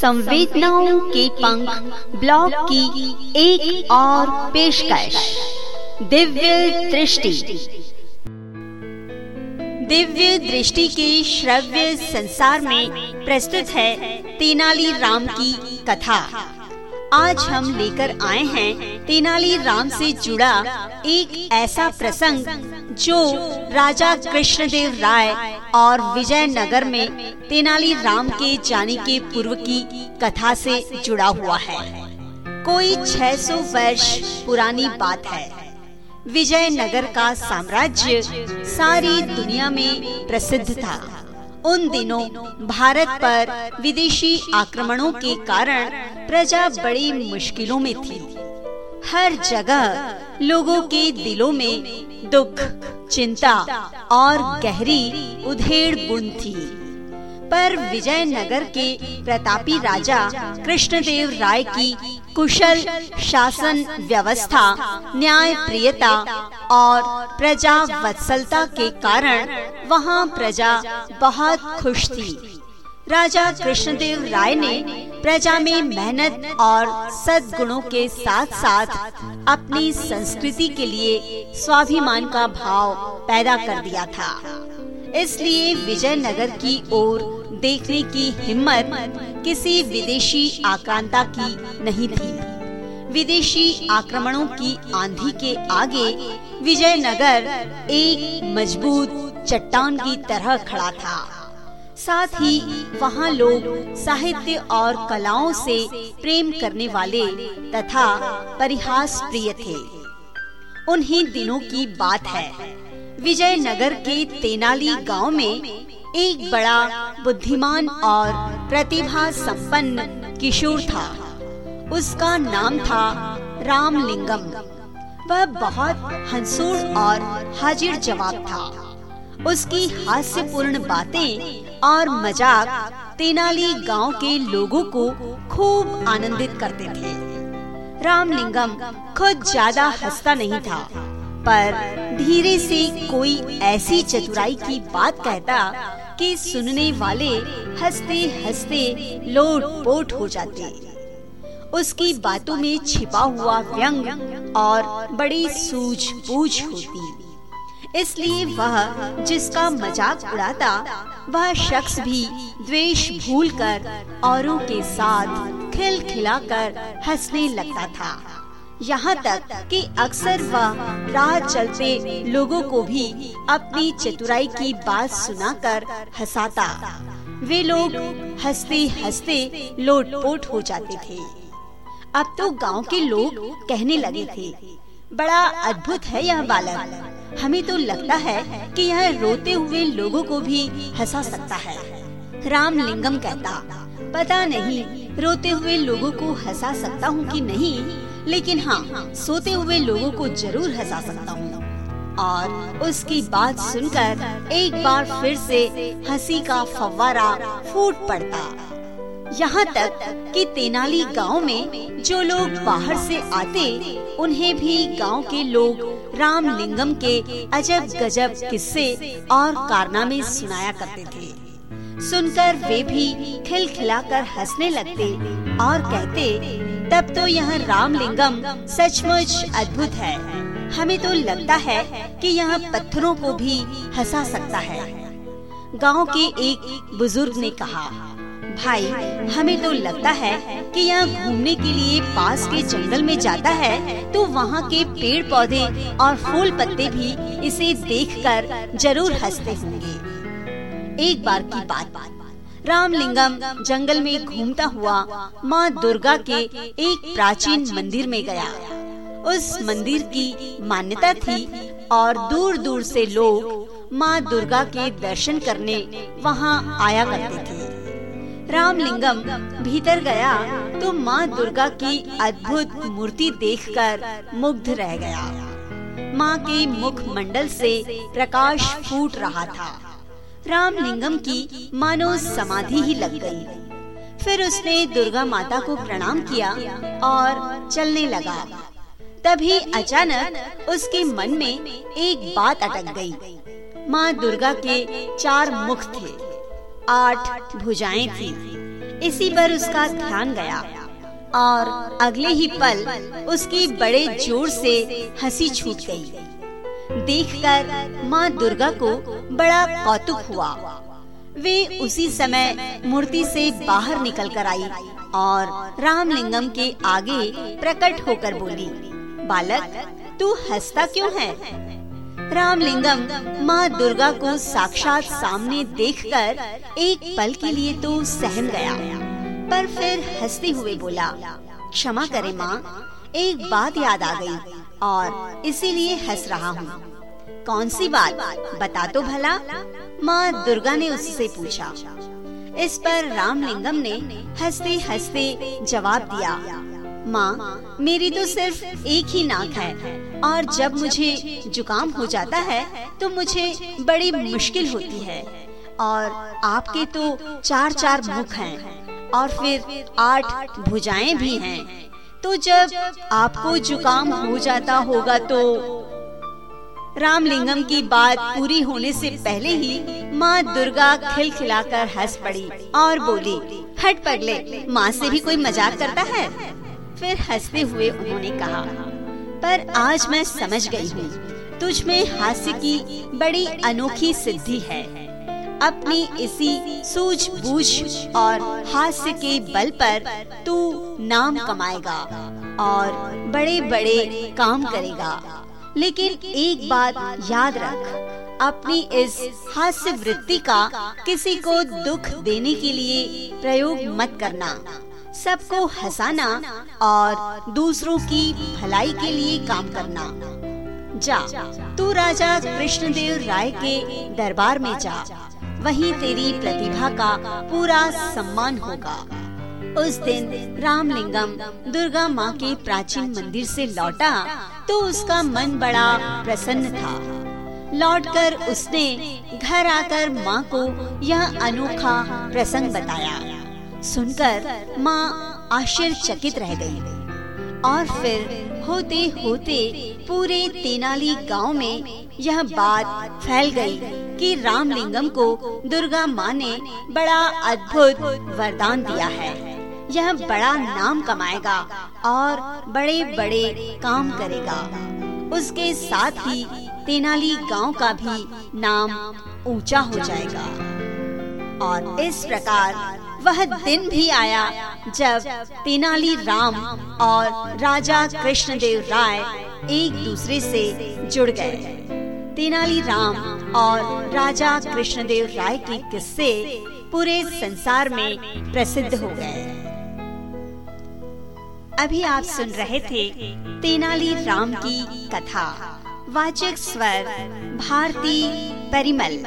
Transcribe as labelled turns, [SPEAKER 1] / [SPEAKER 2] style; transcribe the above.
[SPEAKER 1] संवेदनाओं के पंख ब्लॉग की एक और पेशकश। दिव्य दृष्टि। दिव्य दृष्टि के श्रव्य संसार में प्रस्तुत है तेनाली राम की कथा। आज हम लेकर आए हैं तेनाली राम से जुड़ा एक ऐसा प्रसंग जो राजा कृष्णदेव राय और विजयनगर में तेनाली राम के जाने के पूर्व की कथा से जुड़ा हुआ है। कोई 600 वर्ष पुरानी बात है। विजयनगर का साम्राज्य सारी दुनिया में प्रसिद्ध था। उन दिनों भारत पर विदेशी आक्रमणों के कारण प्रजा बड़ी मुश्किलों में थी। हर जगह लोगों के दिलों में दुख, चिंता और गहरी उधेड़ बुन थी पर विजयनगर के प्रतापी राजा कृष्णदेव राय की कुशल शासन व्यवस्था न्याय प्रियता और प्रजा वत्सलता के कारण वहाँ प्रजा बहुत खुश थी। राजा कृष्णदेव राय ने प्रजा में मेहनत और सद्गुणों के साथ साथ अपनी संस्कृति के लिए स्वाभिमान का भाव पैदा कर दिया था। इसलिए विजयनगर की ओर देखने की हिम्मत किसी विदेशी आक्रांता की नहीं थी। विदेशी आक्रमणों की आंधी के आगे विजयनगर एक मज़बूत चट्टान की तरह खड़ा था। साथ ही वहाँ लोग साहित्य और कलाओं से प्रेम करने वाले तथा परिहास प्रिय थे। उन्हीं दिनों की बात है। विजयनगर के तेनाली गाँव में एक बड़ा बुद्धिमान और प्रतिभा संपन्न किशोर था। उसका नाम था रामलिंगम। वह बहुत हंसूर और हाजिर जवाब था। उसकी हास्यपूर्ण बातें और मज़ाक तेनाली गाँव के लोगों को खूब आनंदित करते थे। रामलिंगम खुद ज़्यादा हंसता नहीं था, पर धीरे से कोई ऐसी चतुराई की बात कहता कि सुनने वाले हँसते हँसते लोट पोट हो जाते। उसकी बातों में छिपा हुआ व्यंग और बड़ी सूझबूझ होती। इसलिए वह, जिसका मज़ाक उड़ाता, वह शख्स भी द्वेष भूलकर औरों के साथ खिलखिलाकर हंसने लगता था। यहाँ तक कि अक्सर वह राह चलते लोगों को भी अपनी चतुराई की बात सुनाकर हंसाता। वे लोग हँसते हँसते लोटपोट हो जाते थे। अब तो गाँव के लोग कहने लगे थे, बड़ा अद्भुत है यह बालक। हमें तो लगता है कि यह रोते हुए लोगों को भी हंसा सकता है। रामलिंगम कहता, पता नहीं, रोते हुए लोगों को हंसा सकता हूँ कि नहीं, लेकिन हाँ सोते हुए लोगों को ज़रूर हंसा सकता हूँ। और उसकी बात सुनकर एक बार फिर से हँसी का फव्वारा फूट पड़ता। यहाँ तक कि तेनाली गाँव में जो लोग बाहर से आते, उन्हें भी गाँव के लोग रामलिंगम के अजब गजब किस्से और कारनामे सुनाया करते थे। सुनकर वे भी खिलखिलाकर हंसने लगते और कहते, तब तो यह रामलिंगम सचमुच अद्भुत है। हमें तो लगता है कि यह पत्थरों को भी हंसा सकता है। गाँव के एक बुज़ुर्ग ने कहा भाई, हमें तो लगता है कि यह घूमने के लिए पास के जंगल में जाता है तो वहाँ के पेड़ पौधे और फूल पत्ते भी इसे देखकर ज़रूर हँसते होंगे। एक बार की बात। रामलिंगम जंगल में घूमता हुआ माँ दुर्गा के एक प्राचीन मंदिर में गया। उस मंदिर की मान्यता थी और दूर दूर से लोग माँ दुर्गा के दर्शन करने वहाँ आया करते थे। रामलिंगम भीतर गया तो माँ दुर्गा की अद्भुत मूर्ति देखकर मुग्ध रह गया माँ के मुख मंडल से प्रकाश फूट रहा था रामलिंगम की मानो समाधि ही लग गई। फिर उसने दुर्गा माता को प्रणाम किया और चलने लगा तभी अचानक उसके मन में एक बात अटक गई। माँ दुर्गा के चार मुख थे आठ भुजाएँ थी। इसी पर उसका ध्यान गया और अगले ही पल उसकी बड़े ज़ोर से हँसी छूट गई। देखकर माँ दुर्गा को बड़ा कौतुक हुआ। वे उसी समय मूर्ति से बाहर निकल कर आई और रामलिंगम के आगे प्रकट होकर बोली, बालक, तू हंसता क्यों है? रामलिंगम माँ दुर्गा को साक्षात सामने देखकर एक पल के लिए तो सहम गया, पर फिर हँसते हुए बोला, क्षमा करे माँ, एक बात याद आ गई और इसीलिए हंस रहा हूँ। कौन सी बात, बता तो भला? माँ दुर्गा ने उससे पूछा। इस पर रामलिंगम ने हँसते हँसते जवाब दिया माँ, मेरी तो सिर्फ़ एक ही नाक है। और जब मुझे जुकाम हो जाता है तो मुझे बड़ी मुश्किल होती है। और आपके तो चार चार मुख हैं, और फिर आठ भुजाएँ भी हैं। तो जब आपको जुकाम हो जाता होगा तो रामलिंगम की बात पूरी होने से पहले ही माँ दुर्गा खिलखिलाकर हंस पड़ी और बोली, हट पगले, माँ से भी कोई मज़ाक करता है? फिर हँसते हुए उन्होंने कहा, पर आज मैं समझ गई हूँ, तुझ में हास्य की बड़ी अनोखी सिद्धि है। अपनी इसी सूझबूझ और हास्य के बल पर तू नाम कमाएगा और बड़े बड़े काम करेगा। लेकिन एक बात याद रख, अपनी इस हास्य वृत्ति का किसी को दुख देने के लिए प्रयोग मत करना। सबको हंसाना और दूसरों की भलाई के लिए काम करना। जा, तू राजा कृष्णदेव राय के दरबार में जा। वहीं तेरी प्रतिभा का पूरा सम्मान होगा। उस दिन रामलिंगम दुर्गा माँ के प्राचीन मंदिर से लौटा तो उसका मन बड़ा प्रसन्न था। लौटकर उसने घर आकर माँ को यह अनोखा प्रसंग बताया। सुनकर माँ आश्चर्यचकित रह गई। और फिर होते होते पूरे तेनाली गाँव में यह बात फैल गई कि रामलिंगम को दुर्गा माँ ने बड़ा अद्भुत वरदान दिया है। यह बड़ा नाम कमाएगा और बड़े बड़े काम करेगा। उसके साथ ही तेनाली गाँव का भी नाम ऊँचा हो जाएगा। और इस प्रकार वह दिन भी आया जब तेनाली राम और राजा कृष्णदेव राय एक दूसरे से जुड़ गए। तेनाली राम और राजा कृष्णदेव राय के किस्से पूरे संसार में प्रसिद्ध हो गए। अभी आप सुन रहे थे तेनाली राम की कथा। वाचक स्वर, भारती परिमल।